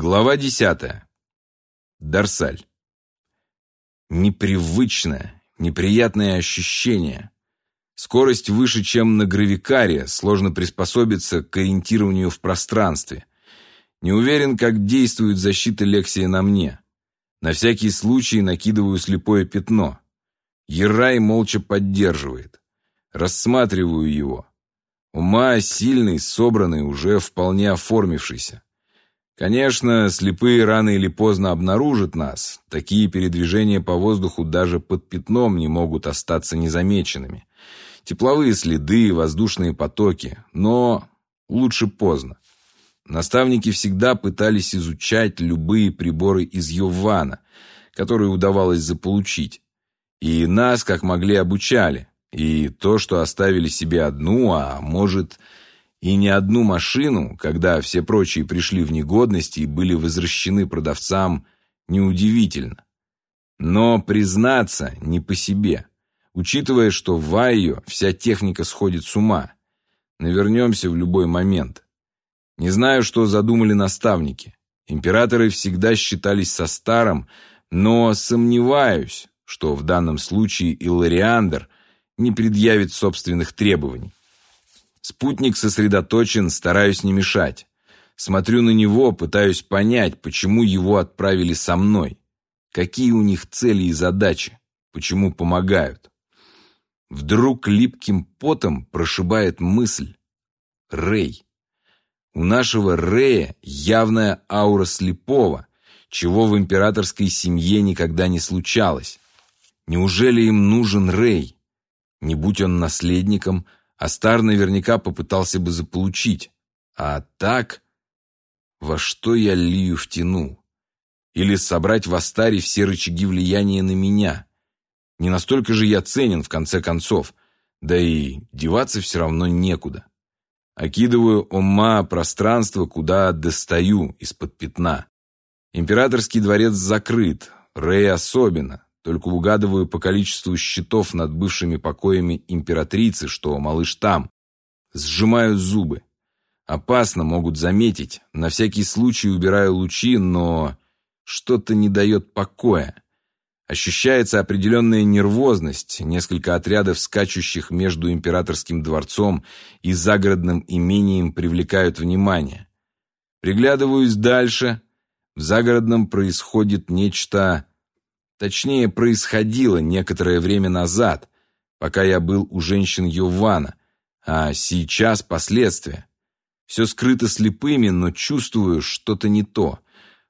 Глава десятая. Дарсаль. Непривычное, неприятное ощущение. Скорость выше, чем на гравикаре, сложно приспособиться к ориентированию в пространстве. Не уверен, как действует защита Лексия на мне. На всякий случай накидываю слепое пятно. Ерай молча поддерживает. Рассматриваю его. Ума сильный, собранный, уже вполне оформившийся. Конечно, слепые рано или поздно обнаружат нас. Такие передвижения по воздуху даже под пятном не могут остаться незамеченными. Тепловые следы, воздушные потоки. Но лучше поздно. Наставники всегда пытались изучать любые приборы из Йована, которые удавалось заполучить. И нас, как могли, обучали. И то, что оставили себе одну, а может и не одну машину, когда все прочие пришли в негодность и были возвращены продавцам, неудивительно. Но признаться не по себе, учитывая, что в Айо вся техника сходит с ума. Навернемся в любой момент. Не знаю, что задумали наставники. Императоры всегда считались со старым, но сомневаюсь, что в данном случае Иллариандр не предъявит собственных требований. Спутник сосредоточен, стараюсь не мешать. Смотрю на него, пытаюсь понять, почему его отправили со мной. Какие у них цели и задачи, почему помогают. Вдруг липким потом прошибает мысль. Рэй. У нашего Рэя явная аура слепого, чего в императорской семье никогда не случалось. Неужели им нужен Рэй? Не будь он наследником, Астар наверняка попытался бы заполучить. А так, во что я Лию втянул? Или собрать в Астаре все рычаги влияния на меня? Не настолько же я ценен, в конце концов. Да и деваться все равно некуда. Окидываю ума пространство, куда достаю из-под пятна. Императорский дворец закрыт, Рэй особенно. Только угадываю по количеству щитов над бывшими покоями императрицы, что малыш там. Сжимаю зубы. Опасно, могут заметить. На всякий случай убираю лучи, но что-то не дает покоя. Ощущается определенная нервозность, несколько отрядов, скачущих между императорским дворцом и загородным имением, привлекают внимание. Приглядываюсь дальше. В загородном происходит нечто Точнее, происходило некоторое время назад, пока я был у женщин Йована, а сейчас последствия. Все скрыто слепыми, но чувствую что-то не то.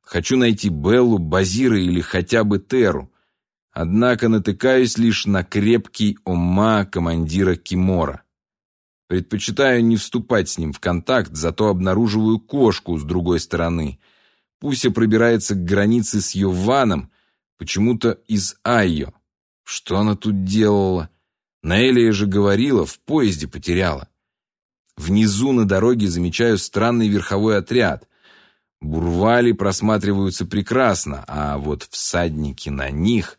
Хочу найти Беллу, Базира или хотя бы Теру. Однако натыкаюсь лишь на крепкий ума командира Кимора. Предпочитаю не вступать с ним в контакт, зато обнаруживаю кошку с другой стороны. Пуся пробирается к границе с Йованом, Почему-то из Айо. Что она тут делала? Наэлия же говорила, в поезде потеряла. Внизу на дороге замечаю странный верховой отряд. Бурвали просматриваются прекрасно, а вот всадники на них...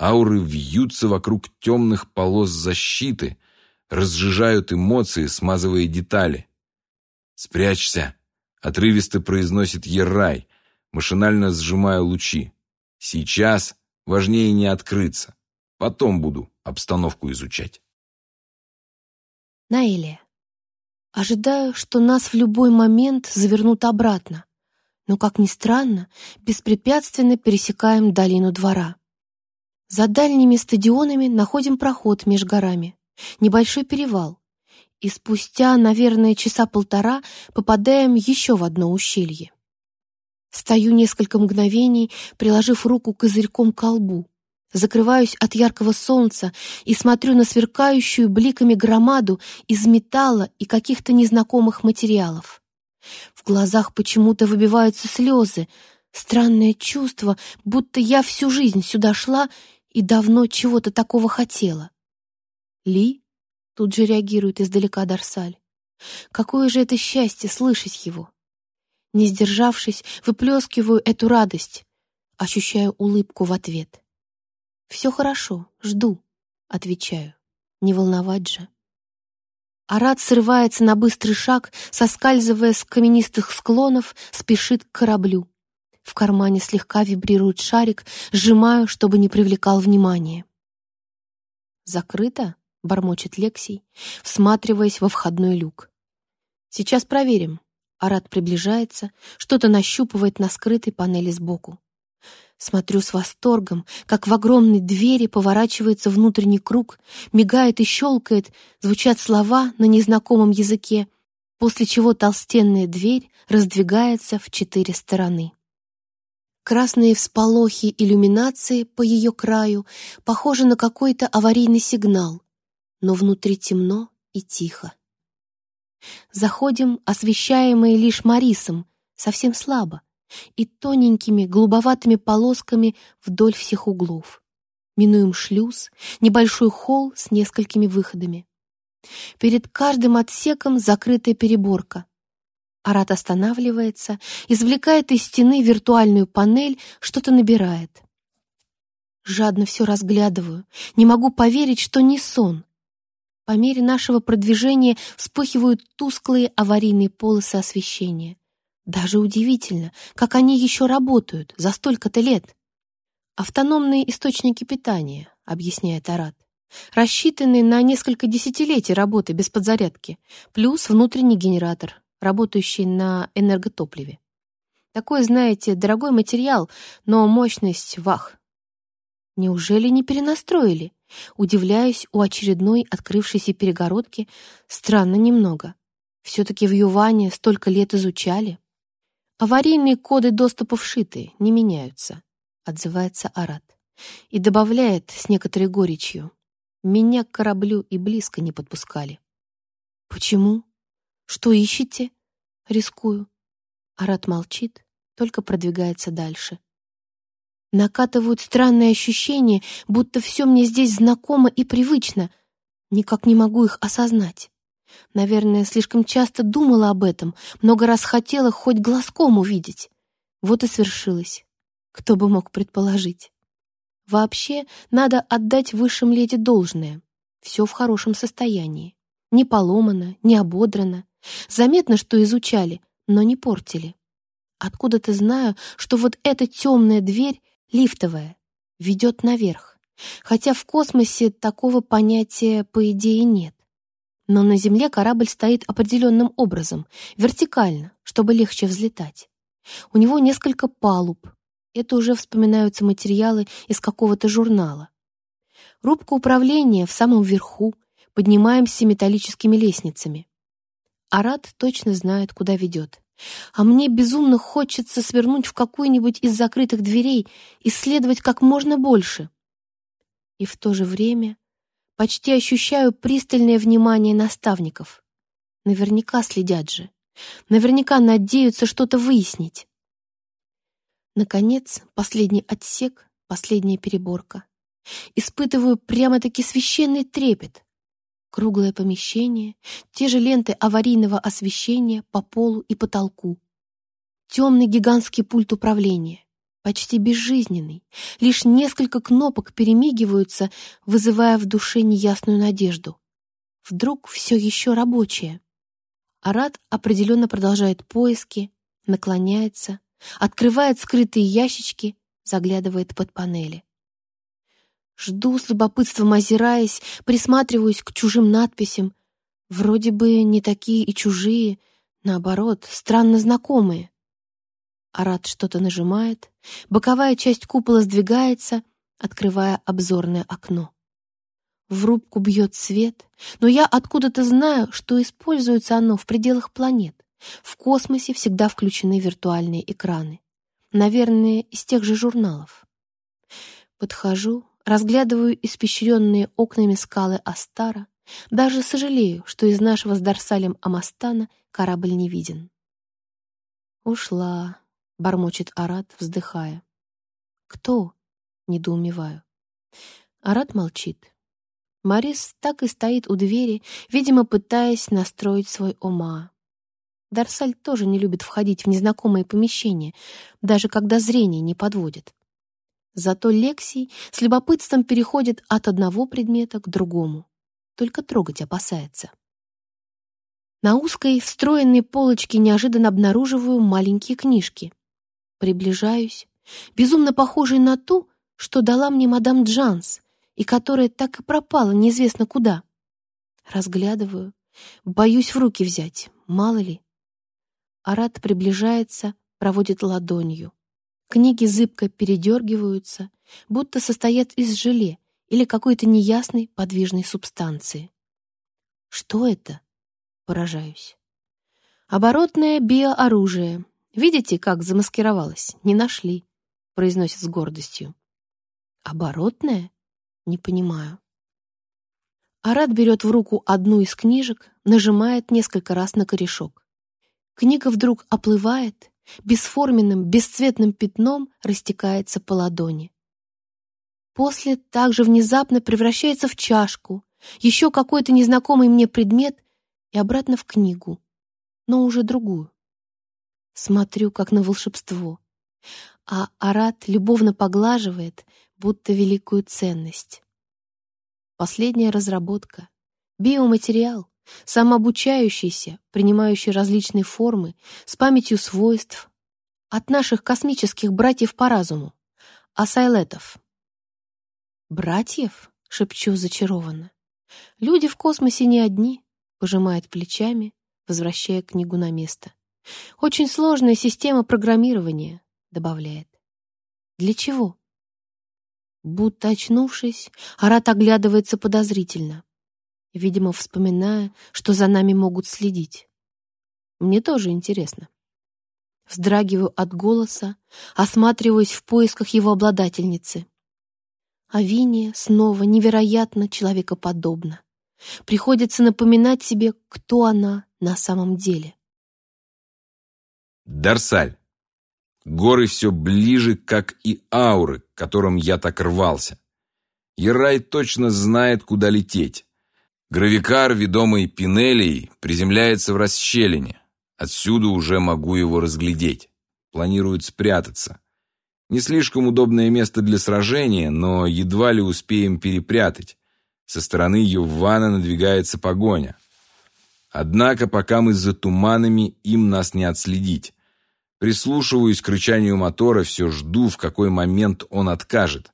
Ауры вьются вокруг темных полос защиты, разжижают эмоции, смазывая детали. «Спрячься!» — отрывисто произносит Еррай, машинально сжимая лучи. Сейчас важнее не открыться. Потом буду обстановку изучать. Наэлия. Ожидаю, что нас в любой момент завернут обратно. Но, как ни странно, беспрепятственно пересекаем долину двора. За дальними стадионами находим проход меж горами, небольшой перевал. И спустя, наверное, часа полтора попадаем еще в одно ущелье. Стою несколько мгновений, приложив руку козырьком к колбу. Закрываюсь от яркого солнца и смотрю на сверкающую бликами громаду из металла и каких-то незнакомых материалов. В глазах почему-то выбиваются слезы. Странное чувство, будто я всю жизнь сюда шла и давно чего-то такого хотела. «Ли?» — тут же реагирует издалека Дарсаль. «Какое же это счастье слышать его!» Не сдержавшись, выплескиваю эту радость, ощущаю улыбку в ответ. «Все хорошо, жду», — отвечаю. «Не волновать же». Арат срывается на быстрый шаг, соскальзывая с каменистых склонов, спешит к кораблю. В кармане слегка вибрирует шарик, сжимаю, чтобы не привлекал внимания. «Закрыто?» — бормочет Лексий, всматриваясь во входной люк. «Сейчас проверим». Арат приближается, что-то нащупывает на скрытой панели сбоку. Смотрю с восторгом, как в огромной двери поворачивается внутренний круг, мигает и щелкает, звучат слова на незнакомом языке, после чего толстенная дверь раздвигается в четыре стороны. Красные всполохи иллюминации по ее краю похожи на какой-то аварийный сигнал, но внутри темно и тихо. Заходим, освещаемые лишь Марисом, совсем слабо, и тоненькими голубоватыми полосками вдоль всех углов. Минуем шлюз, небольшой холл с несколькими выходами. Перед каждым отсеком закрытая переборка. Арат останавливается, извлекает из стены виртуальную панель, что-то набирает. Жадно все разглядываю, не могу поверить, что не сон. По мере нашего продвижения вспыхивают тусклые аварийные полосы освещения. Даже удивительно, как они еще работают за столько-то лет. Автономные источники питания, объясняет Арат, рассчитанные на несколько десятилетий работы без подзарядки, плюс внутренний генератор, работающий на энерготопливе. Такой, знаете, дорогой материал, но мощность вах. Неужели не перенастроили? Удивляюсь у очередной открывшейся перегородки. Странно немного. Все-таки в Юване столько лет изучали. Аварийные коды доступа вшиты, не меняются, отзывается Арат. И добавляет с некоторой горечью. Меня к кораблю и близко не подпускали. Почему? Что ищете? Рискую. Арат молчит, только продвигается дальше. Накатывают странные ощущения, будто все мне здесь знакомо и привычно. Никак не могу их осознать. Наверное, слишком часто думала об этом, много раз хотела хоть глазком увидеть. Вот и свершилось. Кто бы мог предположить. Вообще, надо отдать высшим леди должное. Все в хорошем состоянии. Не поломано, не ободрано. Заметно, что изучали, но не портили. Откуда-то знаю, что вот эта темная дверь, лифтовая, ведет наверх. Хотя в космосе такого понятия, по идее, нет. Но на Земле корабль стоит определенным образом, вертикально, чтобы легче взлетать. У него несколько палуб. Это уже вспоминаются материалы из какого-то журнала. Рубка управления в самом верху, поднимаемся металлическими лестницами. Арат точно знает, куда ведет. А мне безумно хочется свернуть в какую-нибудь из закрытых дверей, исследовать как можно больше. И в то же время почти ощущаю пристальное внимание наставников. Наверняка следят же. Наверняка надеются что-то выяснить. Наконец, последний отсек, последняя переборка. Испытываю прямо-таки священный трепет. Круглое помещение, те же ленты аварийного освещения по полу и потолку. Темный гигантский пульт управления, почти безжизненный. Лишь несколько кнопок перемигиваются, вызывая в душе неясную надежду. Вдруг все еще рабочее. Арат определенно продолжает поиски, наклоняется, открывает скрытые ящички, заглядывает под панели. Жду с любопытством озираясь, присматриваюсь к чужим надписям. Вроде бы не такие и чужие, наоборот, странно знакомые. Арат что-то нажимает, боковая часть купола сдвигается, открывая обзорное окно. В рубку бьет свет, но я откуда-то знаю, что используется оно в пределах планет. В космосе всегда включены виртуальные экраны. Наверное, из тех же журналов. Подхожу, разглядываю испещренные окнами скалы Астара, даже сожалею, что из нашего с Дарсалем Амастана корабль не виден. «Ушла», — бормочет Арат, вздыхая. «Кто?» — недоумеваю. Арат молчит. Марис так и стоит у двери, видимо, пытаясь настроить свой ума. Дарсаль тоже не любит входить в незнакомые помещения, даже когда зрение не подводит. Зато Лексий с любопытством переходит от одного предмета к другому. Только трогать опасается. На узкой, встроенной полочке неожиданно обнаруживаю маленькие книжки. Приближаюсь, безумно похожие на ту, что дала мне мадам Джанс, и которая так и пропала неизвестно куда. Разглядываю, боюсь в руки взять, мало ли. Арат приближается, проводит ладонью. Книги зыбко передергиваются, будто состоят из желе или какой-то неясной подвижной субстанции. Что это? Поражаюсь. Оборотное биооружие. Видите, как замаскировалось? Не нашли, произносит с гордостью. Оборотное? Не понимаю. Арат берет в руку одну из книжек, нажимает несколько раз на корешок. Книга вдруг оплывает, бесформенным, бесцветным пятном растекается по ладони. После также внезапно превращается в чашку, еще какой-то незнакомый мне предмет и обратно в книгу, но уже другую. Смотрю, как на волшебство, а Арат любовно поглаживает, будто великую ценность. Последняя разработка — биоматериал, самообучающийся, принимающий различные формы, с памятью свойств, от наших космических братьев по разуму, асайлетов. «Братьев?» — шепчу зачарованно. «Люди в космосе не одни», — пожимает плечами, возвращая книгу на место. «Очень сложная система программирования», — добавляет. «Для чего?» Будто очнувшись, Арат оглядывается подозрительно видимо, вспоминая, что за нами могут следить. Мне тоже интересно. Вздрагиваю от голоса, осматриваюсь в поисках его обладательницы. Авиния снова невероятно человекоподобна. Приходится напоминать себе, кто она на самом деле. Дарсаль. Горы все ближе, как и ауры, к которым я так рвался. Ерай точно знает, куда лететь. Гравикар, ведомый Пинелей, приземляется в расщелине. Отсюда уже могу его разглядеть. Планирует спрятаться. Не слишком удобное место для сражения, но едва ли успеем перепрятать. Со стороны Ювана надвигается погоня. Однако, пока мы за туманами, им нас не отследить. Прислушиваюсь к рычанию мотора, все жду, в какой момент он откажет.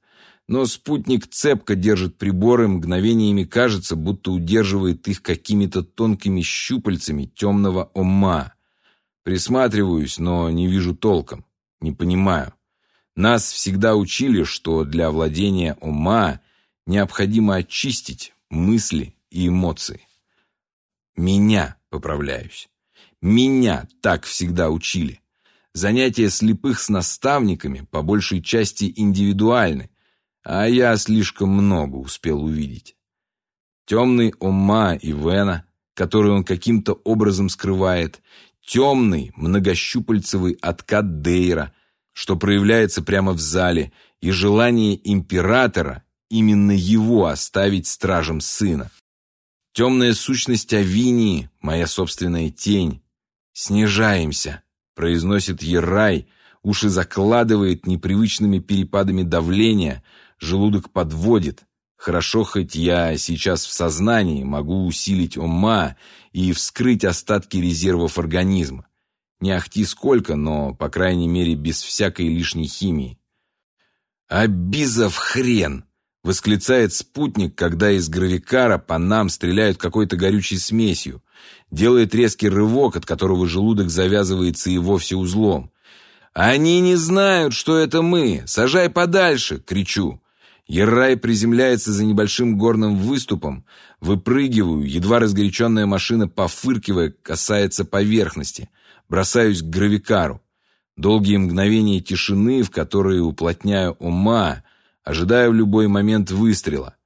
Но спутник цепко держит приборы, мгновениями кажется, будто удерживает их какими-то тонкими щупальцами темного ома. Присматриваюсь, но не вижу толком, не понимаю. Нас всегда учили, что для владения ума необходимо очистить мысли и эмоции. Меня поправляюсь. Меня так всегда учили. Занятия слепых с наставниками по большей части индивидуальны, а я слишком много успел увидеть. Темный Ома и Вена, который он каким-то образом скрывает, темный многощупальцевый откат Дейра, что проявляется прямо в зале, и желание императора именно его оставить стражем сына. Темная сущность Авинии, моя собственная тень. «Снижаемся», — произносит Ерай, уши закладывает непривычными перепадами давления — желудок подводит. Хорошо, хоть я сейчас в сознании, могу усилить ума и вскрыть остатки резервов организма. Не ахти сколько, но, по крайней мере, без всякой лишней химии. «Абизов хрен!» — восклицает спутник, когда из гравикара по нам стреляют какой-то горючей смесью. Делает резкий рывок, от которого желудок завязывается и вовсе узлом. «Они не знают, что это мы! Сажай подальше!» — кричу. Еррай приземляется за небольшим горным выступом. Выпрыгиваю, едва разгоряченная машина, пофыркивая, касается поверхности. Бросаюсь к гравикару. Долгие мгновения тишины, в которые уплотняю ума, ожидая в любой момент выстрела.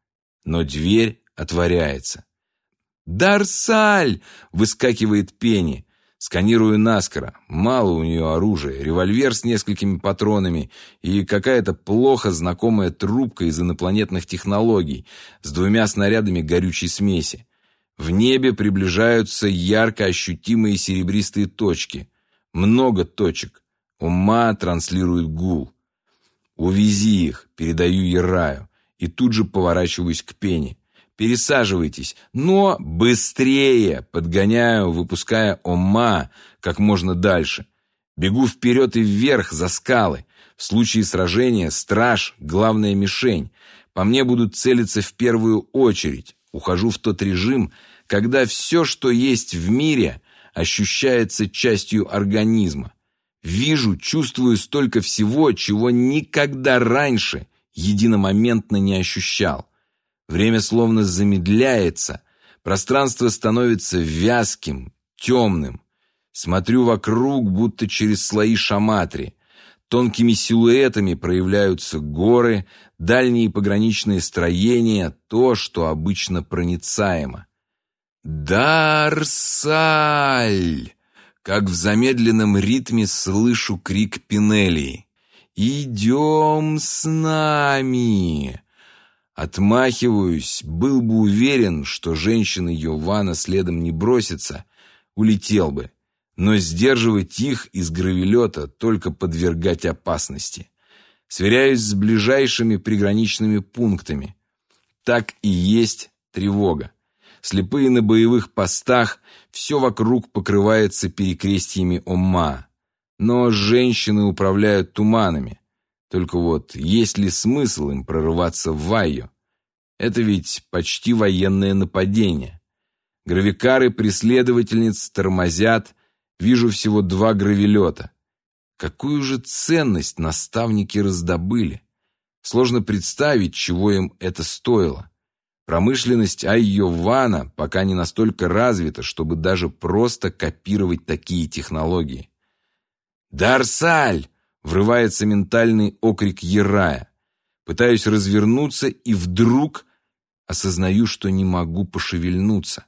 Но дверь отворяется. «Дарсаль!» — выскакивает Пенни. Сканирую наскоро. Мало у нее оружия. Револьвер с несколькими патронами и какая-то плохо знакомая трубка из инопланетных технологий с двумя снарядами горючей смеси. В небе приближаются ярко ощутимые серебристые точки. Много точек. Ума транслирует гул. «Увези их», — передаю Ераю, и тут же поворачиваюсь к Пене. Пересаживайтесь, но быстрее!» Подгоняю, выпуская Ома как можно дальше. Бегу вперед и вверх, за скалы. В случае сражения страж — главная мишень. По мне будут целиться в первую очередь. Ухожу в тот режим, когда все, что есть в мире, ощущается частью организма. Вижу, чувствую столько всего, чего никогда раньше единомоментно не ощущал. Время словно замедляется, пространство становится вязким, темным. Смотрю вокруг, будто через слои шаматри. Тонкими силуэтами проявляются горы, дальние пограничные строения, то, что обычно проницаемо. «Дарсаль!» Как в замедленном ритме слышу крик Пинелии. «Идем с нами!» Отмахиваюсь, был бы уверен, что женщина Йована следом не бросится, улетел бы но сдерживать их из гравелета только подвергать опасности. Сверяюсь с ближайшими приграничными пунктами. Так и есть тревога. Слепые на боевых постах, все вокруг покрывается перекрестьями Ома. Но женщины управляют туманами. Только вот, есть ли смысл им прорываться в Вайо? Это ведь почти военное нападение. Гравикары преследовательниц тормозят, Вижу всего два гравелета. Какую же ценность наставники раздобыли? Сложно представить, чего им это стоило. Промышленность Айована пока не настолько развита, чтобы даже просто копировать такие технологии. «Дарсаль!» — врывается ментальный окрик Ерая. Пытаюсь развернуться и вдруг осознаю, что не могу пошевельнуться.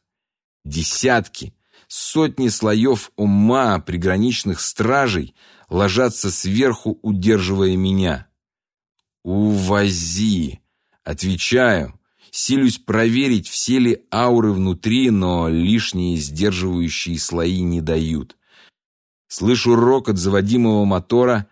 Десятки, Сотни слоев ума приграничных стражей ложатся сверху, удерживая меня. «Увози!» Отвечаю. Силюсь проверить, все ли ауры внутри, но лишние сдерживающие слои не дают. Слышу рокот заводимого мотора,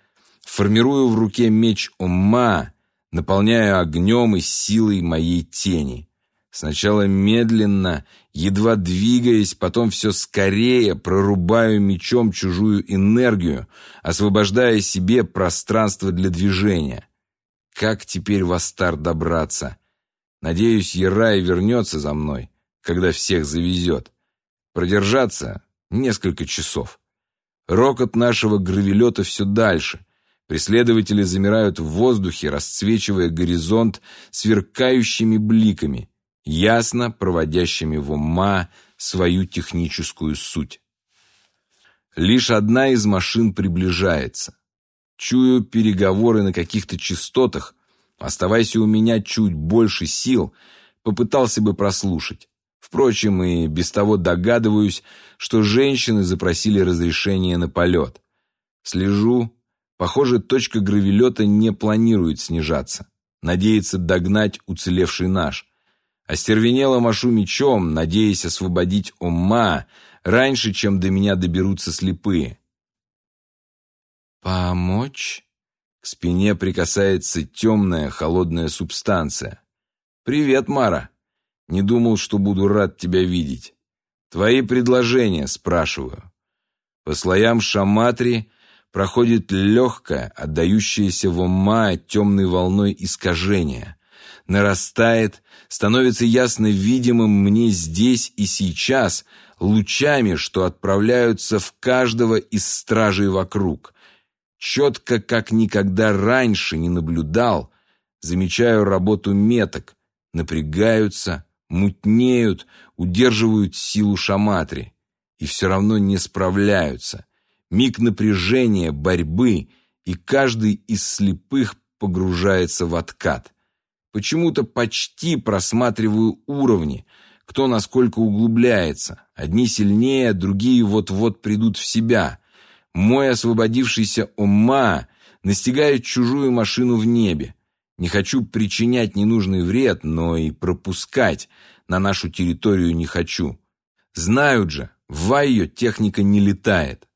формирую в руке меч ума, наполняю огнем и силой моей тени. Сначала медленно, едва двигаясь, потом все скорее прорубаю мечом чужую энергию, освобождая себе пространство для движения. Как теперь в Астар добраться? Надеюсь, Ерай вернется за мной, когда всех завезет. Продержаться несколько часов. Рокот нашего гравелета все дальше. Преследователи замирают в воздухе, расцвечивая горизонт сверкающими бликами ясно проводящими в ума свою техническую суть. Лишь одна из машин приближается. Чую переговоры на каких-то частотах, оставайся у меня чуть больше сил, попытался бы прослушать. Впрочем, и без того догадываюсь, что женщины запросили разрешение на полет. Слежу. Похоже, точка гравелета не планирует снижаться. Надеется догнать уцелевший наш. Остервенело машу мечом, надеясь освободить ума раньше, чем до меня доберутся слепые. «Помочь?» К спине прикасается темная холодная субстанция. «Привет, Мара. Не думал, что буду рад тебя видеть. Твои предложения, спрашиваю». По слоям шаматри проходит легкое, отдающееся в ума темной волной искажение нарастает, становится ясно видимым мне здесь и сейчас, лучами, что отправляются в каждого из стражей вокруг. Четко, как никогда раньше не наблюдал, замечаю работу меток, напрягаются, мутнеют, удерживают силу шаматри, и все равно не справляются. Миг напряжения, борьбы, и каждый из слепых погружается в откат. Почему-то почти просматриваю уровни, кто насколько углубляется. Одни сильнее, другие вот-вот придут в себя. Мой освободившийся ума настигает чужую машину в небе. Не хочу причинять ненужный вред, но и пропускать на нашу территорию не хочу. Знают же, в Вайо техника не летает.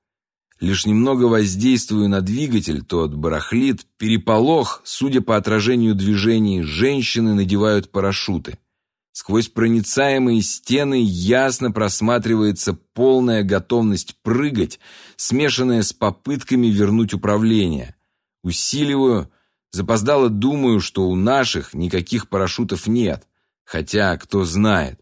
Лишь немного воздействую на двигатель, тот барахлит, переполох, судя по отражению движений, женщины надевают парашюты. Сквозь проницаемые стены ясно просматривается полная готовность прыгать, смешанная с попытками вернуть управление. Усиливаю, запоздало думаю, что у наших никаких парашютов нет, хотя кто знает.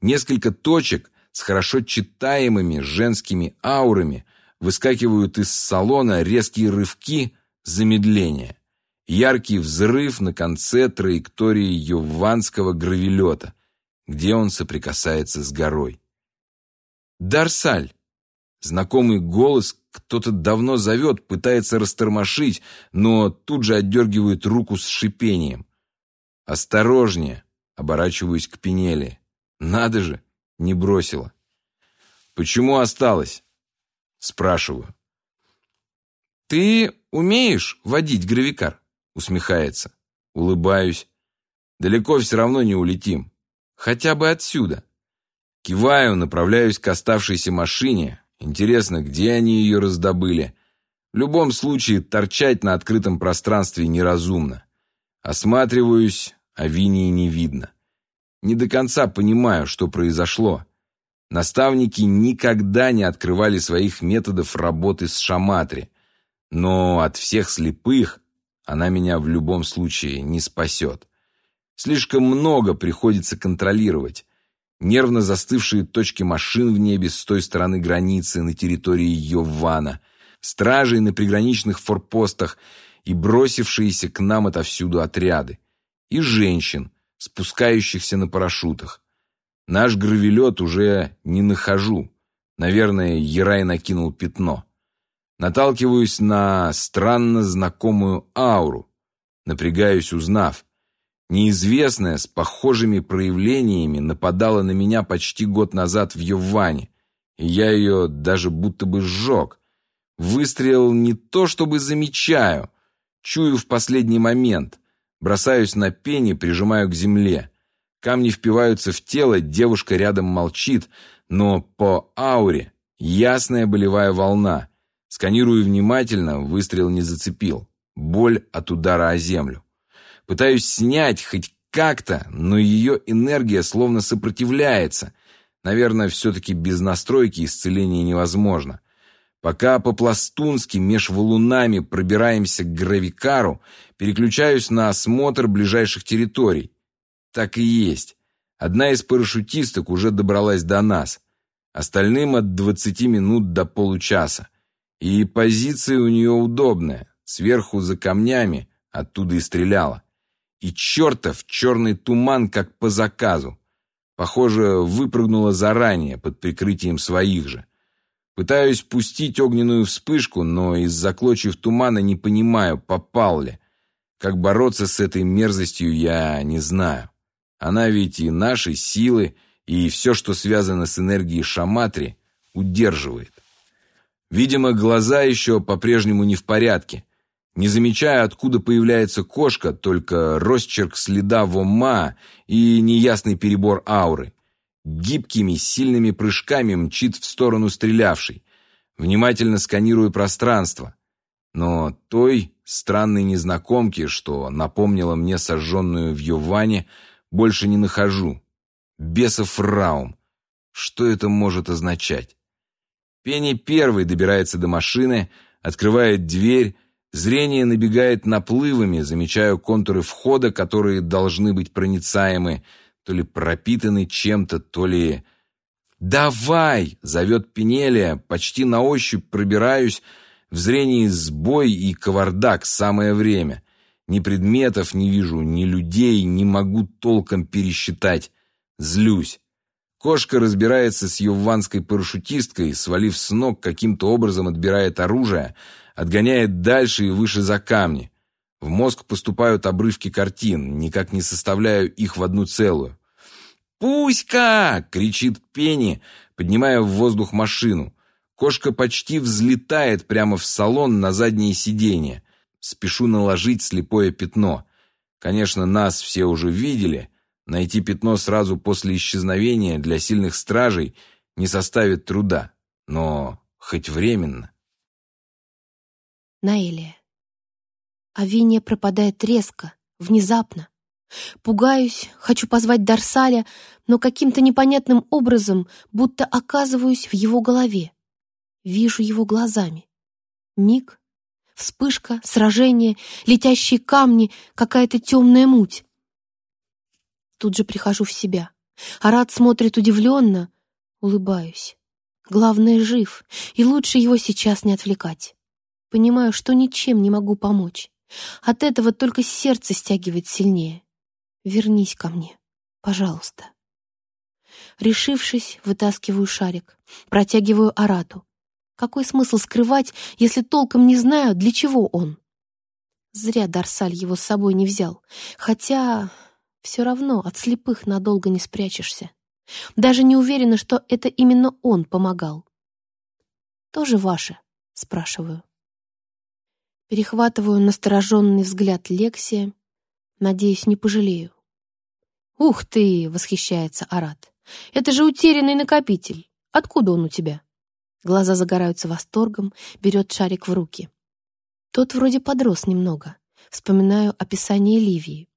Несколько точек с хорошо читаемыми женскими аурами выскакивают из салона резкие рывки замедления. Яркий взрыв на конце траектории Йованского гравелета, где он соприкасается с горой. «Дарсаль!» Знакомый голос кто-то давно зовет, пытается растормошить, но тут же отдергивает руку с шипением. «Осторожнее!» — оборачиваюсь к Пинели. «Надо же!» — не бросила. «Почему осталось?» — спрашиваю. «Ты умеешь водить гравикар?» усмехается. Улыбаюсь. Далеко все равно не улетим. Хотя бы отсюда. Киваю, направляюсь к оставшейся машине. Интересно, где они ее раздобыли. В любом случае, торчать на открытом пространстве неразумно. Осматриваюсь, а Винии не видно. Не до конца понимаю, что произошло. Наставники никогда не открывали своих методов работы с шаматри. Но от всех слепых она меня в любом случае не спасет. Слишком много приходится контролировать. Нервно застывшие точки машин в небе с той стороны границы на территории Йована, стражей на приграничных форпостах и бросившиеся к нам отовсюду отряды, и женщин, спускающихся на парашютах. Наш гравелет уже не нахожу. Наверное, Ерай накинул пятно. Наталкиваюсь на странно знакомую ауру. Напрягаюсь, узнав. Неизвестная с похожими проявлениями нападала на меня почти год назад в Йоване, и я ее даже будто бы сжег. Выстрел не то чтобы замечаю, чую в последний момент. Бросаюсь на пени, прижимаю к земле. Камни впиваются в тело, девушка рядом молчит, но по ауре ясная болевая волна. Сканирую внимательно, выстрел не зацепил. Боль от удара о землю. Пытаюсь снять хоть как-то, но ее энергия словно сопротивляется. Наверное, все-таки без настройки исцеление невозможно. Пока по-пластунски меж валунами пробираемся к гравикару, переключаюсь на осмотр ближайших территорий. Так и есть. Одна из парашютисток уже добралась до нас. Остальным от 20 минут до получаса. И позиция у нее удобная, сверху за камнями, оттуда и стреляла. И чертов черный туман, как по заказу. Похоже, выпрыгнула заранее, под прикрытием своих же. Пытаюсь пустить огненную вспышку, но из-за клочьев тумана не понимаю, попал ли. Как бороться с этой мерзостью, я не знаю. Она ведь и наши силы, и все, что связано с энергией Шаматри, удерживает. Видимо, глаза еще по-прежнему не в порядке. Не замечая, откуда появляется кошка, только росчерк следа вома и неясный перебор ауры. Гибкими, сильными прыжками мчит в сторону стрелявшей. Внимательно сканирую пространство. Но той странной незнакомки, что напомнила мне сожженную в Йоване, больше не нахожу. Бесов раум. Что это может означать? Пенни первый добирается до машины, открывает дверь, зрение набегает наплывами, замечаю контуры входа, которые должны быть проницаемы, то ли пропитаны чем-то, то ли... «Давай!» — зовет Пенелия, почти на ощупь пробираюсь, в зрении сбой и кавардак, самое время. Ни предметов не вижу, ни людей, не могу толком пересчитать. Злюсь. Кошка разбирается с юванской парашютисткой, свалив с ног, каким-то образом отбирает оружие, отгоняет дальше и выше за камни. В мозг поступают обрывки картин, никак не составляю их в одну целую. «Пуська!» — кричит Пенни, поднимая в воздух машину. Кошка почти взлетает прямо в салон на заднее сиденье. Спешу наложить слепое пятно. Конечно, нас все уже видели — Найти пятно сразу после исчезновения для сильных стражей не составит труда, но хоть временно. Наэлия. Авиния пропадает резко, внезапно. Пугаюсь, хочу позвать Дарсаля, но каким-то непонятным образом будто оказываюсь в его голове. Вижу его глазами. Миг, вспышка, сражение, летящие камни, какая-то темная муть. Тут же прихожу в себя. Арат смотрит удивленно, улыбаюсь. Главное, жив, и лучше его сейчас не отвлекать. Понимаю, что ничем не могу помочь. От этого только сердце стягивает сильнее. Вернись ко мне, пожалуйста. Решившись, вытаскиваю шарик, протягиваю Арату. Какой смысл скрывать, если толком не знаю, для чего он? Зря Дарсаль его с собой не взял. Хотя все равно от слепых надолго не спрячешься. Даже не уверена, что это именно он помогал. «Тоже ваше?» — спрашиваю. Перехватываю настороженный взгляд Лексия. Надеюсь, не пожалею. «Ух ты!» — восхищается Арат. «Это же утерянный накопитель. Откуда он у тебя?» Глаза загораются восторгом, берет шарик в руки. Тот вроде подрос немного. Вспоминаю описание Ливии.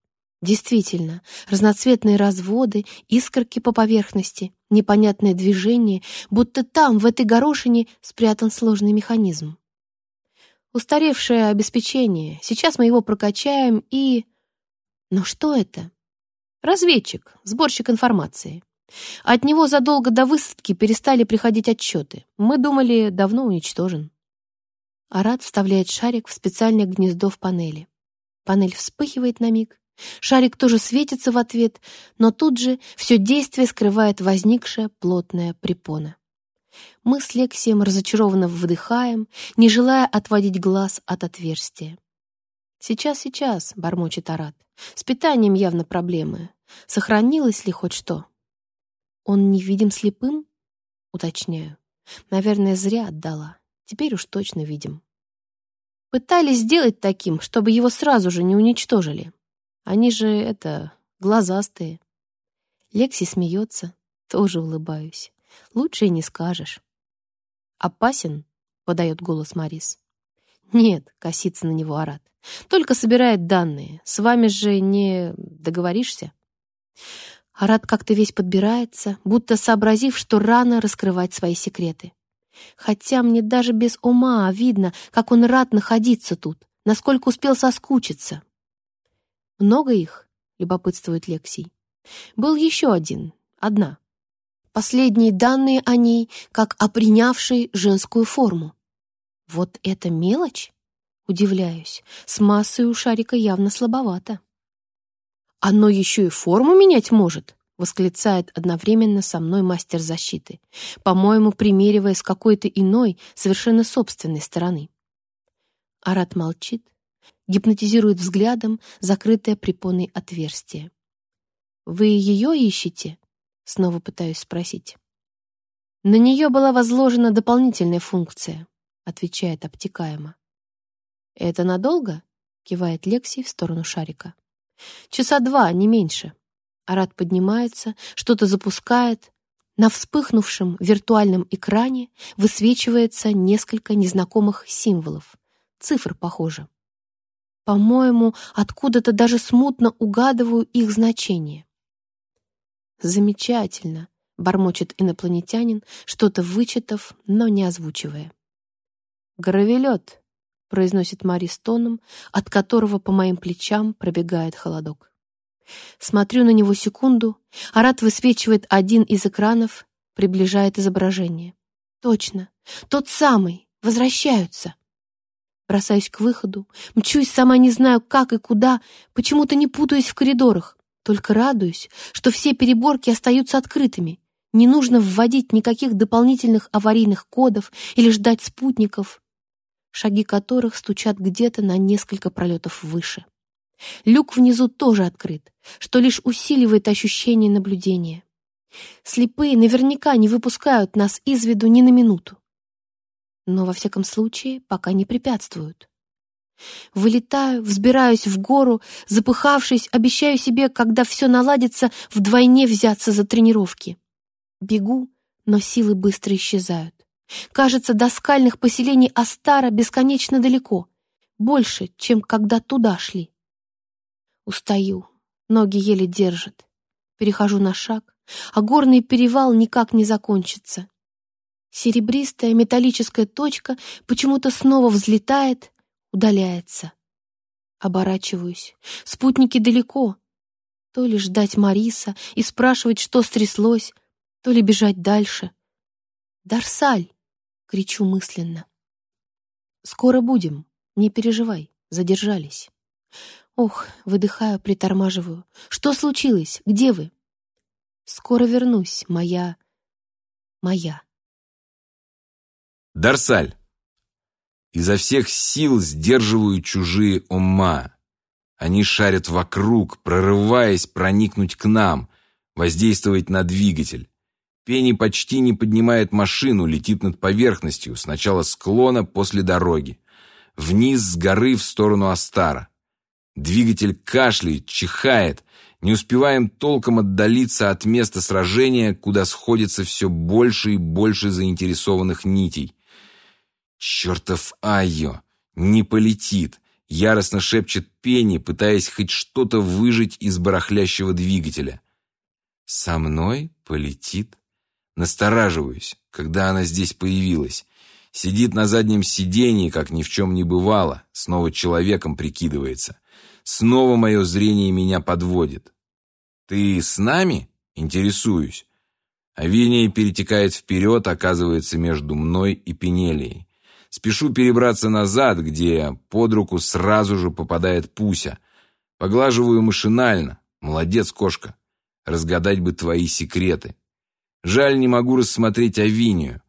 Действительно, разноцветные разводы, искорки по поверхности, непонятное движение, будто там, в этой горошине, спрятан сложный механизм. Устаревшее обеспечение. Сейчас мы его прокачаем и... Но что это? Разведчик, сборщик информации. От него задолго до высадки перестали приходить отчеты. Мы думали, давно уничтожен. Арат вставляет шарик в специальное гнездо в панели. Панель вспыхивает на миг, Шарик тоже светится в ответ, но тут же все действие скрывает возникшая плотная препона. Мы с Лексием разочарованно вдыхаем, не желая отводить глаз от отверстия. «Сейчас, сейчас», — бормочет Арат. «С питанием явно проблемы. Сохранилось ли хоть что?» «Он невидим слепым?» — уточняю. «Наверное, зря отдала. Теперь уж точно видим». Пытались сделать таким, чтобы его сразу же не уничтожили. Они же, это, глазастые. Лекси смеется, тоже улыбаюсь. Лучше и не скажешь. «Опасен?» — подает голос Марис. «Нет», — косится на него Арат. «Только собирает данные. С вами же не договоришься?» Арат как-то весь подбирается, будто сообразив, что рано раскрывать свои секреты. Хотя мне даже без ума видно, как он рад находиться тут, насколько успел соскучиться. «Много их?» — любопытствует Лексий. «Был еще один. Одна. Последние данные о ней, как о принявшей женскую форму. Вот это мелочь?» Удивляюсь. С массой у шарика явно слабовато. «Оно еще и форму менять может?» — восклицает одновременно со мной мастер защиты, по-моему, примеривая с какой-то иной, совершенно собственной стороны. Арат молчит, гипнотизирует взглядом закрытое препоной отверстие. «Вы ее ищете?» — снова пытаюсь спросить. «На нее была возложена дополнительная функция», — отвечает обтекаемо. «Это надолго?» — кивает Лекси в сторону шарика. «Часа два, не меньше». Арат поднимается, что-то запускает. На вспыхнувшем виртуальном экране высвечивается несколько незнакомых символов. Цифр, похоже. По-моему, откуда-то даже смутно угадываю их значение. «Замечательно», — бормочет инопланетянин, что-то вычитав, но не озвучивая. «Гравелет», — произносит Мари с тоном, от которого по моим плечам пробегает холодок. Смотрю на него секунду, Арат высвечивает один из экранов, приближает изображение. «Точно, тот самый, возвращаются». Бросаюсь к выходу, мчусь, сама не знаю, как и куда, почему-то не путаюсь в коридорах. Только радуюсь, что все переборки остаются открытыми. Не нужно вводить никаких дополнительных аварийных кодов или ждать спутников, шаги которых стучат где-то на несколько пролетов выше. Люк внизу тоже открыт, что лишь усиливает ощущение наблюдения. Слепые наверняка не выпускают нас из виду ни на минуту но, во всяком случае, пока не препятствуют. Вылетаю, взбираюсь в гору, запыхавшись, обещаю себе, когда все наладится, вдвойне взяться за тренировки. Бегу, но силы быстро исчезают. Кажется, до скальных поселений Астара бесконечно далеко, больше, чем когда туда шли. Устаю, Ноги еле держат. Перехожу на шаг, а горный перевал никак не закончится. Серебристая металлическая точка почему-то снова взлетает, удаляется. Оборачиваюсь. Спутники далеко. То ли ждать Мариса и спрашивать, что стряслось, то ли бежать дальше. «Дарсаль!» — кричу мысленно. «Скоро будем, не переживай, задержались». Ох, выдыхаю, притормаживаю. «Что случилось? Где вы?» «Скоро вернусь, моя... моя». Дарсаль. Изо всех сил сдерживаю чужие ума. Они шарят вокруг, прорываясь проникнуть к нам, воздействовать на двигатель. Пенни почти не поднимает машину, летит над поверхностью, сначала склона, после дороги. Вниз с горы в сторону Астара. Двигатель кашляет, чихает. Не успеваем толком отдалиться от места сражения, куда сходится все больше и больше заинтересованных нитей. «Чертов Айо! Не полетит!» Яростно шепчет Пенни, пытаясь хоть что-то выжить из барахлящего двигателя. «Со мной полетит?» Настораживаюсь, когда она здесь появилась. Сидит на заднем сидении, как ни в чем не бывало, снова человеком прикидывается. Снова мое зрение меня подводит. «Ты с нами?» Интересуюсь. Авиния перетекает вперед, оказывается между мной и Пенелией. Спешу перебраться назад, где под руку сразу же попадает Пуся. Поглаживаю машинально. Молодец, кошка. Разгадать бы твои секреты. Жаль, не могу рассмотреть Авинию.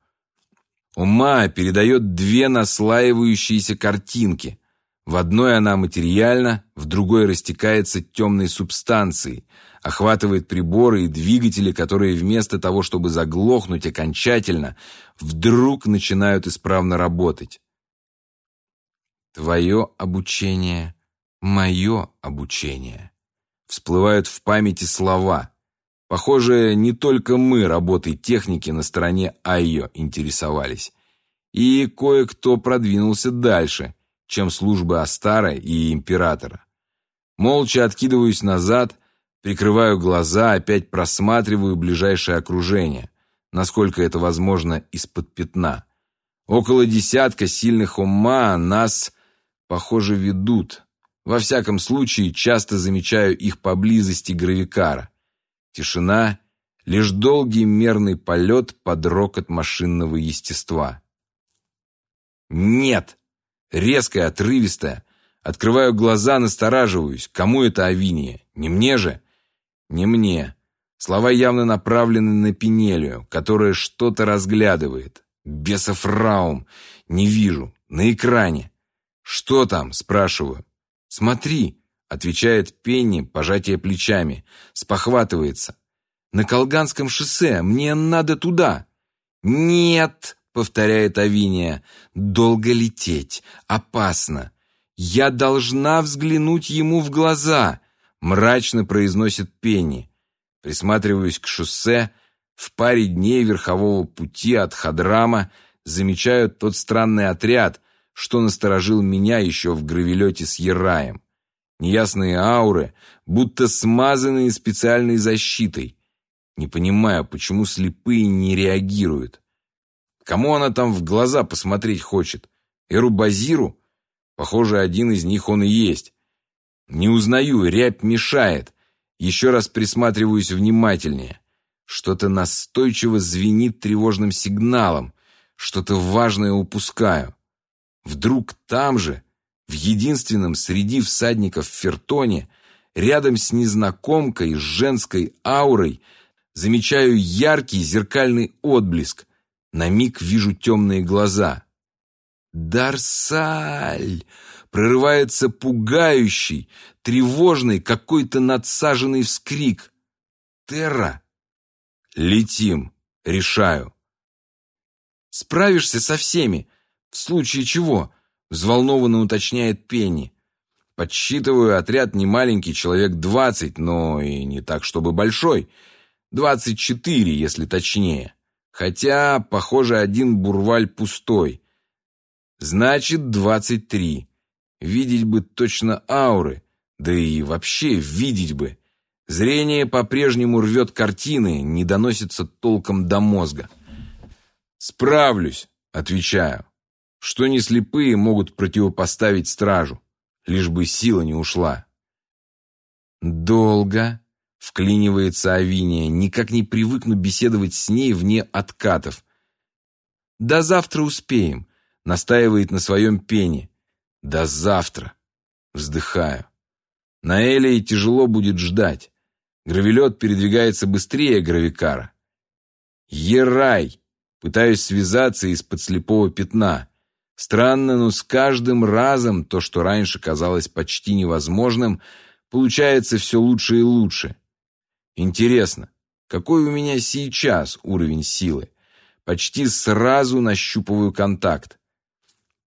Ума передает две наслаивающиеся картинки. В одной она материальна, в другой растекается темной субстанцией, охватывает приборы и двигатели, которые вместо того, чтобы заглохнуть окончательно, вдруг начинают исправно работать. Твое обучение, мое обучение. Всплывают в памяти слова. Похоже, не только мы работой техники на стороне Айо интересовались. И кое-кто продвинулся дальше, чем службы Астара и Императора. Молча откидываюсь назад, Прикрываю глаза, опять просматриваю ближайшее окружение, насколько это возможно из-под пятна. Около десятка сильных ума нас, похоже, ведут. Во всяком случае, часто замечаю их поблизости гравикара. Тишина, лишь долгий мерный полет под рокот машинного естества. «Нет!» Резкая, отрывистая. Открываю глаза, настораживаюсь. Кому это Авиния? Не мне же? Не мне. Слова явно направлены на Пинелию, которая что-то разглядывает. Бесов Раум. Не вижу. На экране. «Что там?» – спрашиваю. «Смотри», – отвечает Пенни, пожатие плечами. Спохватывается. «На Колганском шоссе. Мне надо туда». «Нет», — повторяет Авиния, — «долго лететь. Опасно. Я должна взглянуть ему в глаза мрачно произносит Пенни. Присматриваюсь к шоссе, в паре дней верхового пути от Хадрама замечаю тот странный отряд, что насторожил меня еще в гравелете с Ераем. Неясные ауры, будто смазанные специальной защитой. Не понимаю, почему слепые не реагируют. Кому она там в глаза посмотреть хочет? Эру Базиру? Похоже, один из них он и есть. Не узнаю, рябь мешает. Еще раз присматриваюсь внимательнее. Что-то настойчиво звенит тревожным сигналом. Что-то важное упускаю. Вдруг там же, в единственном среди всадников в Фертоне, рядом с незнакомкой с женской аурой, замечаю яркий зеркальный отблеск. На миг вижу темные глаза. «Дарсаль!» прорывается пугающий, тревожный, какой-то надсаженный вскрик. «Терра!» «Летим!» — решаю. «Справишься со всеми, в случае чего?» — взволнованно уточняет Пенни. Подсчитываю отряд немаленький, человек двадцать, но и не так, чтобы большой. Двадцать четыре, если точнее. Хотя, похоже, один бурваль пустой. Значит, двадцать три. Видеть бы точно ауры, да и вообще видеть бы. Зрение по-прежнему рвет картины, не доносится толком до мозга. «Справлюсь», — отвечаю. «Что не слепые могут противопоставить стражу, лишь бы сила не ушла». «Долго», — вклинивается Авиния, никак не привыкну беседовать с ней вне откатов. «До завтра успеем», — настаивает на своем пене. «До завтра», — вздыхаю. На Элии тяжело будет ждать. Гравелет передвигается быстрее гравикара. Ерай! Пытаюсь связаться из-под слепого пятна. Странно, но с каждым разом то, что раньше казалось почти невозможным, получается все лучше и лучше. Интересно, какой у меня сейчас уровень силы? Почти сразу нащупываю контакт.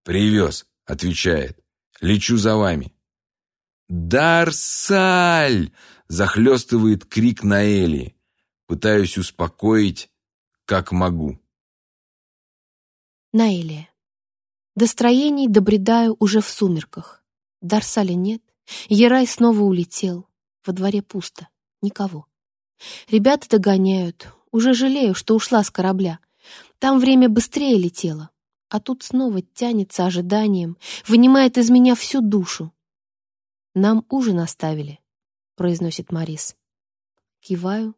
«Привез», — отвечает. «Лечу за вами». «Дарсаль!» — захлестывает крик Наэли. Пытаюсь успокоить, как могу. Наэлия. До строений добредаю уже в сумерках. Дарсаля нет. Ерай снова улетел. Во дворе пусто. Никого. Ребята догоняют. Уже жалею, что ушла с корабля. Там время быстрее летело. А тут снова тянется ожиданием, вынимает из меня всю душу. «Нам ужин оставили», — произносит Марис. Киваю.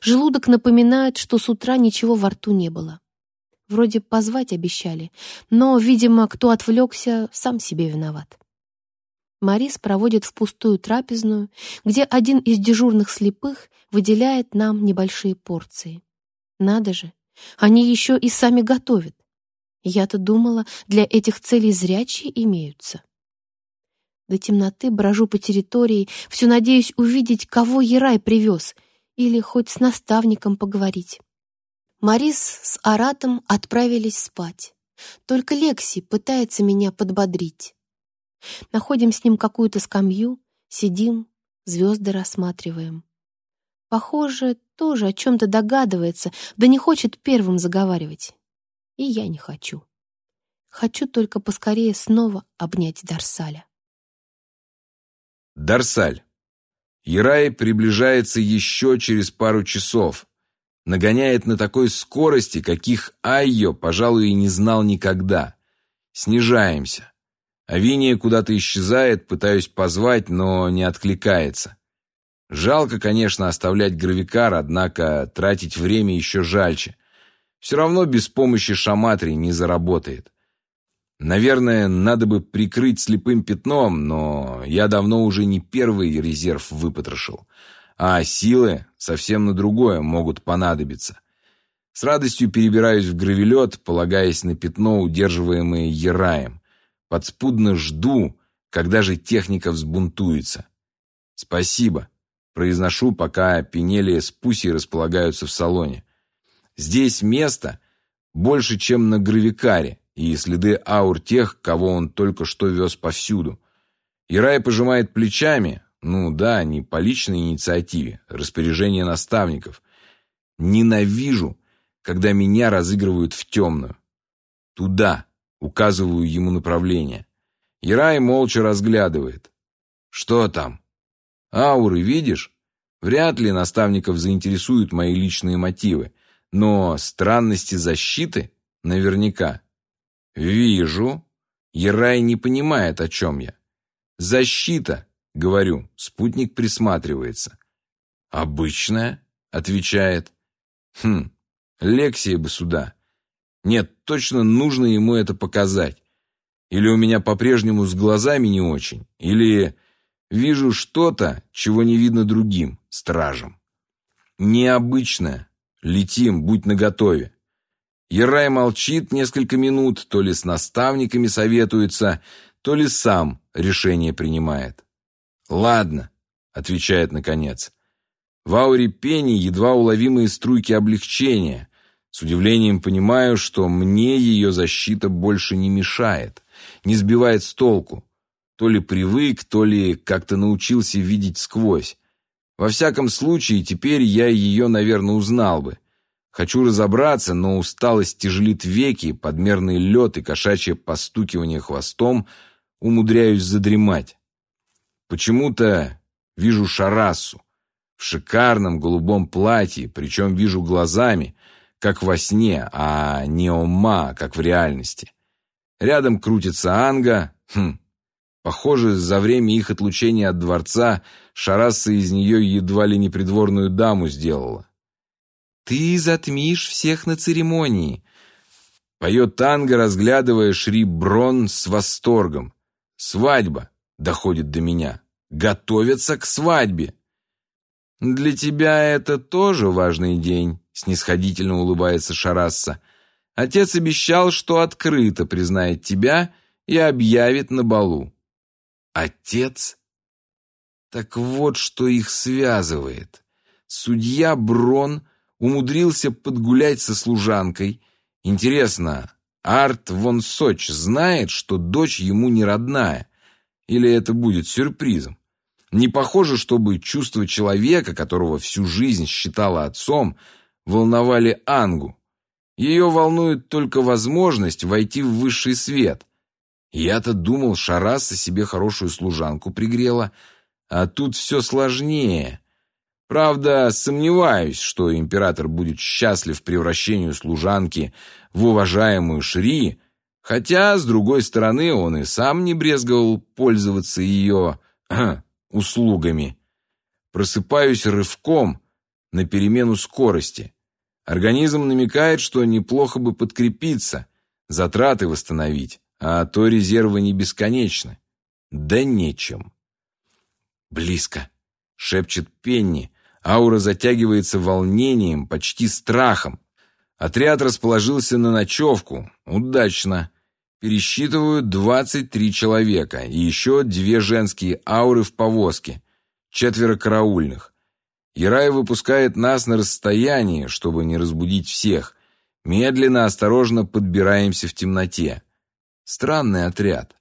Желудок напоминает, что с утра ничего во рту не было. Вроде позвать обещали, но, видимо, кто отвлекся, сам себе виноват. Марис проводит в пустую трапезную, где один из дежурных слепых выделяет нам небольшие порции. Надо же, они еще и сами готовят. Я-то думала, для этих целей зрячие имеются. До темноты брожу по территории, все надеюсь увидеть, кого Ерай привез, или хоть с наставником поговорить. Марис с Аратом отправились спать. Только Лекси пытается меня подбодрить. Находим с ним какую-то скамью, сидим, звезды рассматриваем. Похоже, тоже о чем-то догадывается, да не хочет первым заговаривать. И я не хочу. Хочу только поскорее снова обнять Дарсаля. Дарсаль. Ярай приближается еще через пару часов. Нагоняет на такой скорости, каких Айо, пожалуй, и не знал никогда. Снижаемся. Авиния куда-то исчезает, пытаюсь позвать, но не откликается. Жалко, конечно, оставлять гравикар, однако тратить время еще жальче. Все равно без помощи шаматри не заработает. Наверное, надо бы прикрыть слепым пятном, но я давно уже не первый резерв выпотрошил. А силы совсем на другое могут понадобиться. С радостью перебираюсь в гравелет, полагаясь на пятно, удерживаемое Ераем. Подспудно жду, когда же техника взбунтуется. «Спасибо», — произношу, пока Пинелия с Пусей располагаются в салоне. «Здесь место больше, чем на гравикаре и следы аур тех, кого он только что вез повсюду. Ирай пожимает плечами, ну да, не по личной инициативе, распоряжение наставников. Ненавижу, когда меня разыгрывают в темную. Туда, указываю ему направление. Ирай молча разглядывает. Что там? Ауры видишь? Вряд ли наставников заинтересуют мои личные мотивы, но странности защиты наверняка. «Вижу. Ерай не понимает, о чем я. Защита, говорю, спутник присматривается. Обычная, отвечает. Хм, Лексия бы сюда. Нет, точно нужно ему это показать. Или у меня по-прежнему с глазами не очень, или вижу что-то, чего не видно другим, стражам. Необычное. Летим, будь наготове. Ерай молчит несколько минут, то ли с наставниками советуется, то ли сам решение принимает. «Ладно», — отвечает наконец. В ауре пени едва уловимые струйки облегчения. С удивлением понимаю, что мне ее защита больше не мешает, не сбивает с толку. То ли привык, то ли как-то научился видеть сквозь. Во всяком случае, теперь я ее, наверное, узнал бы. Хочу разобраться, но усталость тяжелит веки, подмерный лед и кошачье постукивание хвостом умудряюсь задремать. Почему-то вижу Шарасу. В шикарном голубом платье, причем вижу глазами, как во сне, а не ума, как в реальности. Рядом крутится Анга. Хм. Похоже, за время их отлучения от дворца Шараса из нее едва ли не придворную даму сделала. «Ты затмишь всех на церемонии», — поет танго, разглядывая Шри Брон с восторгом. «Свадьба», — доходит до меня, — «готовятся к свадьбе». «Для тебя это тоже важный день», — снисходительно улыбается Шарасса. «Отец обещал, что открыто признает тебя и объявит на балу». «Отец?» Так вот, что их связывает. Судья Брон умудрился подгулять со служанкой. Интересно, Арт Вон Соч знает, что дочь ему не родная? Или это будет сюрпризом? Не похоже, чтобы чувства человека, которого всю жизнь считала отцом, волновали Ангу. Ее волнует только возможность войти в высший свет. Я-то думал, Шараса себе хорошую служанку пригрела, а тут все сложнее. Правда, сомневаюсь, что император будет счастлив превращению служанки в уважаемую Шри, хотя, с другой стороны, он и сам не брезговал пользоваться ее услугами. Просыпаюсь рывком на перемену скорости. Организм намекает, что неплохо бы подкрепиться, затраты восстановить, а то резервы не бесконечны. Да нечем. Близко, шепчет Пенни. Аура затягивается волнением, почти страхом. Отряд расположился на ночевку. Удачно. Пересчитываю 23 человека и еще две женские ауры в повозке, четверо караульных. Ярай выпускает нас на расстоянии, чтобы не разбудить всех. Медленно, осторожно подбираемся в темноте. Странный отряд.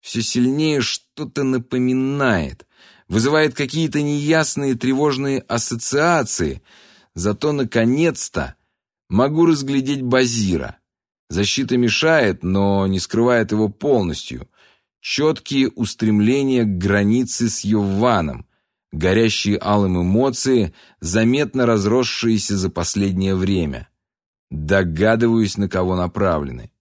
Все сильнее что-то напоминает, вызывает какие-то неясные тревожные ассоциации, зато, наконец-то, могу разглядеть Базира. Защита мешает, но не скрывает его полностью. Четкие устремления к границе с Йованом, горящие алым эмоции, заметно разросшиеся за последнее время. Догадываюсь, на кого направлены.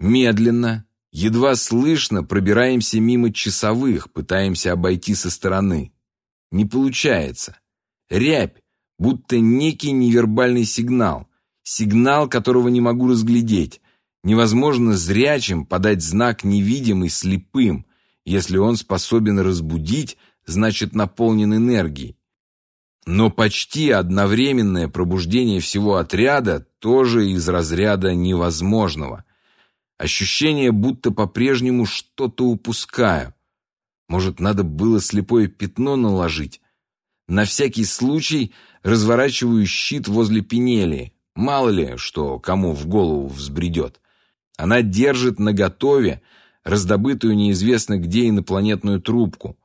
Медленно, едва слышно пробираемся мимо часовых, пытаемся обойти со стороны. Не получается. Рябь, будто некий невербальный сигнал — сигнал которого не могу разглядеть. Невозможно зрячим подать знак невидимый слепым. Если он способен разбудить, значит наполнен энергией. Но почти одновременное пробуждение всего отряда тоже из разряда невозможного. Ощущение, будто по-прежнему что-то упускаю. Может, надо было слепое пятно наложить? На всякий случай разворачиваю щит возле пенелии. Мало ли, что кому в голову взбредет. Она держит наготове раздобытую неизвестно где инопланетную трубку.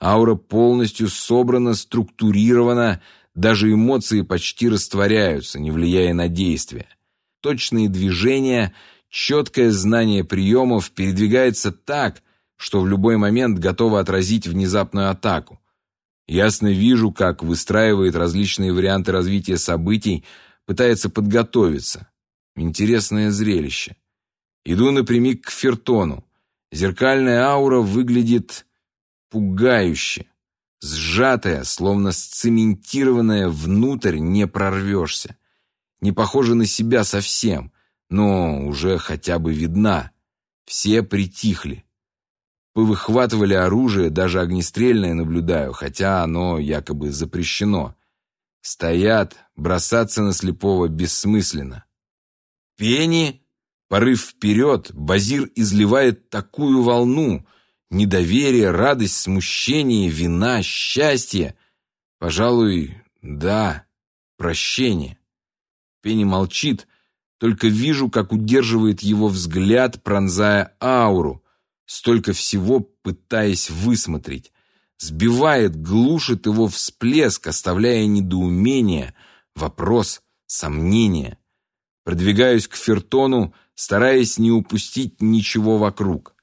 Аура полностью собрана, структурирована, даже эмоции почти растворяются, не влияя на действие. Точные движения, четкое знание приемов передвигается так, что в любой момент готово отразить внезапную атаку. Ясно вижу, как выстраивает различные варианты развития событий, пытается подготовиться. Интересное зрелище. Иду напрямик к Фертону. Зеркальная аура выглядит пугающе. Сжатая, словно сцементированная внутрь, не прорвешься. Не похожа на себя совсем, но уже хотя бы видна. Все притихли. Повыхватывали оружие, даже огнестрельное наблюдаю, хотя оно якобы запрещено. Стоят, бросаться на слепого бессмысленно. Пени, порыв вперед, Базир изливает такую волну, недоверие, радость, смущение, вина, счастье. Пожалуй, да, прощение. Пени молчит, только вижу, как удерживает его взгляд, пронзая ауру, столько всего пытаясь высмотреть сбивает, глушит его всплеск, оставляя недоумение, вопрос, сомнение. Продвигаюсь к Фертону, стараясь не упустить ничего вокруг.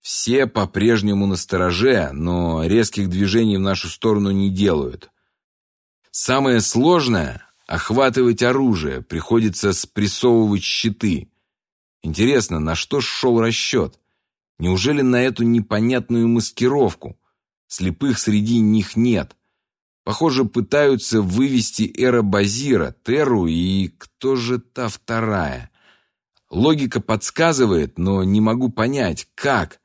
Все по-прежнему на стороже, но резких движений в нашу сторону не делают. Самое сложное — охватывать оружие, приходится спрессовывать щиты. Интересно, на что шел расчет? Неужели на эту непонятную маскировку? Слепых среди них нет. Похоже, пытаются вывести Эра Базира, Теру и кто же та вторая? Логика подсказывает, но не могу понять, как.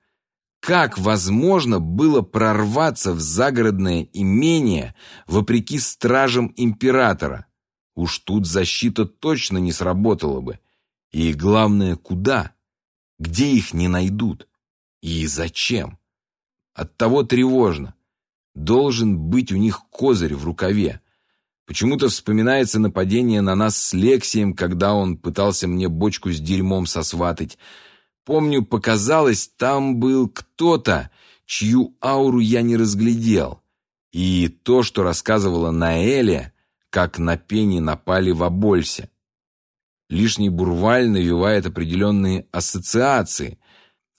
Как возможно было прорваться в загородное имение вопреки стражам императора? Уж тут защита точно не сработала бы. И главное, куда? Где их не найдут? И зачем? Оттого тревожно. Должен быть у них козырь в рукаве. Почему-то вспоминается нападение на нас с Лексием, когда он пытался мне бочку с дерьмом сосватать. Помню, показалось, там был кто-то, чью ауру я не разглядел. И то, что рассказывала Наэля, как на пени напали в Абольсе. Лишний бурваль навевает определенные ассоциации.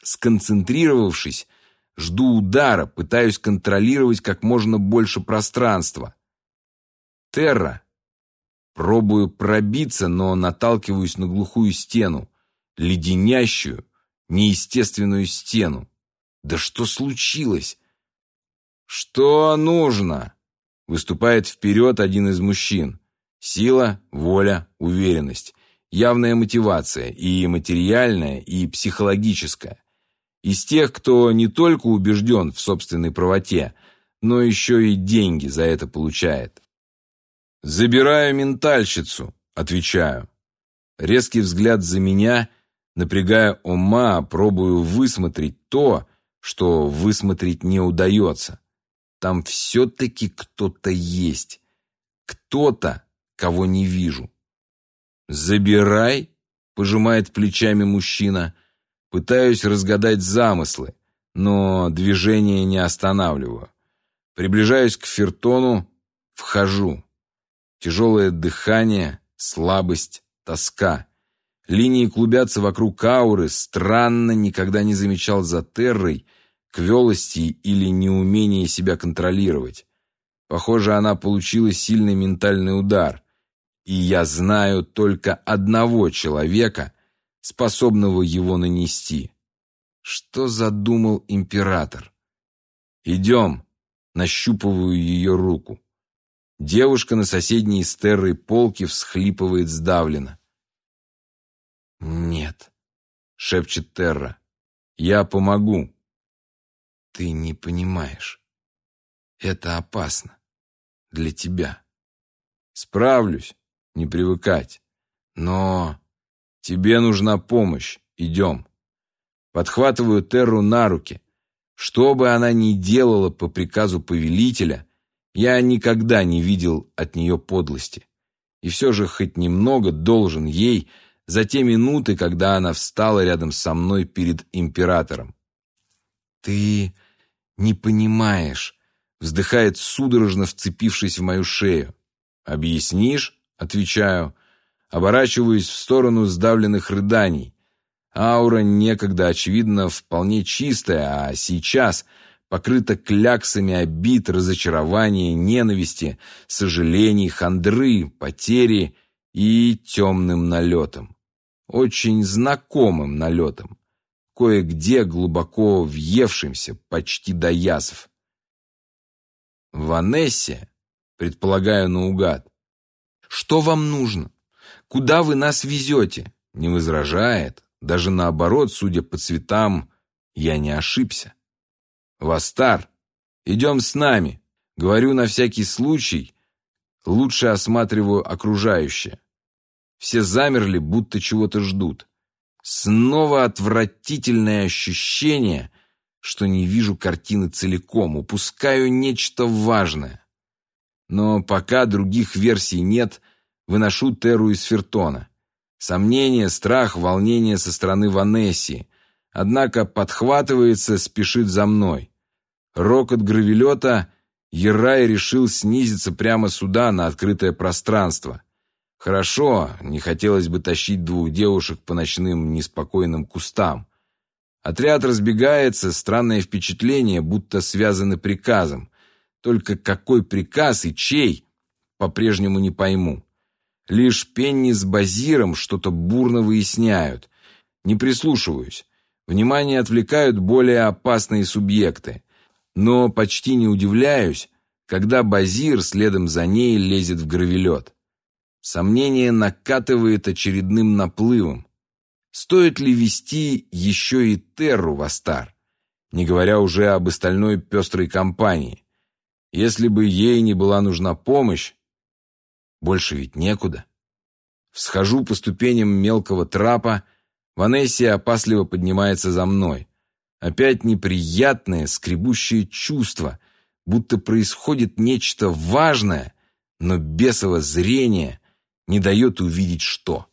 Сконцентрировавшись, жду удара, пытаюсь контролировать как можно больше пространства. Терра. Пробую пробиться, но наталкиваюсь на глухую стену, леденящую, неестественную стену. Да что случилось? Что нужно? Выступает вперед один из мужчин. Сила, воля, уверенность. Явная мотивация, и материальная, и психологическая. Из тех, кто не только убежден в собственной правоте, но еще и деньги за это получает. «Забираю ментальщицу», — отвечаю. Резкий взгляд за меня — Напрягая ума, пробую высмотреть то, что высмотреть не удается. Там все-таки кто-то есть. Кто-то, кого не вижу. «Забирай», — пожимает плечами мужчина. Пытаюсь разгадать замыслы, но движение не останавливаю. Приближаюсь к Фертону, вхожу. Тяжелое дыхание, слабость, тоска. Линии клубятся вокруг ауры, странно, никогда не замечал за Террой квелости или неумения себя контролировать. Похоже, она получила сильный ментальный удар. И я знаю только одного человека, способного его нанести. Что задумал император? «Идем», — нащупываю ее руку. Девушка на соседней с Террой полке всхлипывает сдавленно. «Нет», — шепчет Терра, — «я помогу». «Ты не понимаешь. Это опасно. Для тебя». «Справлюсь, не привыкать. Но тебе нужна помощь. Идем». Подхватываю Терру на руки. Что бы она ни делала по приказу повелителя, я никогда не видел от нее подлости. И все же хоть немного должен ей за те минуты, когда она встала рядом со мной перед императором. «Ты не понимаешь», — вздыхает судорожно, вцепившись в мою шею. «Объяснишь?» — отвечаю, оборачиваюсь в сторону сдавленных рыданий. Аура некогда, очевидно, вполне чистая, а сейчас покрыта кляксами обид, разочарования, ненависти, сожалений, хандры, потери и темным налетом. Очень знакомым налетом. Кое-где глубоко въевшимся, почти до язв. Ванессе, предполагаю наугад, «Что вам нужно? Куда вы нас везете?» Не возражает, даже наоборот, судя по цветам, я не ошибся. «Вастар, идем с нами», говорю на всякий случай, лучше осматриваю окружающее. Все замерли, будто чего-то ждут. Снова отвратительное ощущение, что не вижу картины целиком, упускаю нечто важное. Но пока других версий нет, выношу Теру из Фертона. Сомнение, страх, волнение со стороны Ванессии. Однако подхватывается, спешит за мной. Рокот гравелета Ерай решил снизиться прямо сюда, на открытое пространство. Хорошо, не хотелось бы тащить двух девушек по ночным неспокойным кустам. Отряд разбегается, странное впечатление, будто связаны приказом. Только какой приказ и чей? по-прежнему не пойму. Лишь Пенни с Базиром что-то бурно выясняют. Не прислушиваюсь. Внимание отвлекают более опасные субъекты. Но почти не удивляюсь, когда Базир следом за ней лезет в гравелет. Сомнение накатывает очередным наплывом. Стоит ли вести еще и Терру в Астар, не говоря уже об остальной пестрой компании? Если бы ей не была нужна помощь, больше ведь некуда. Всхожу по ступеням мелкого трапа, Ванессия опасливо поднимается за мной. Опять неприятное, скребущее чувство, будто происходит нечто важное, но бесово зрение не дает увидеть что.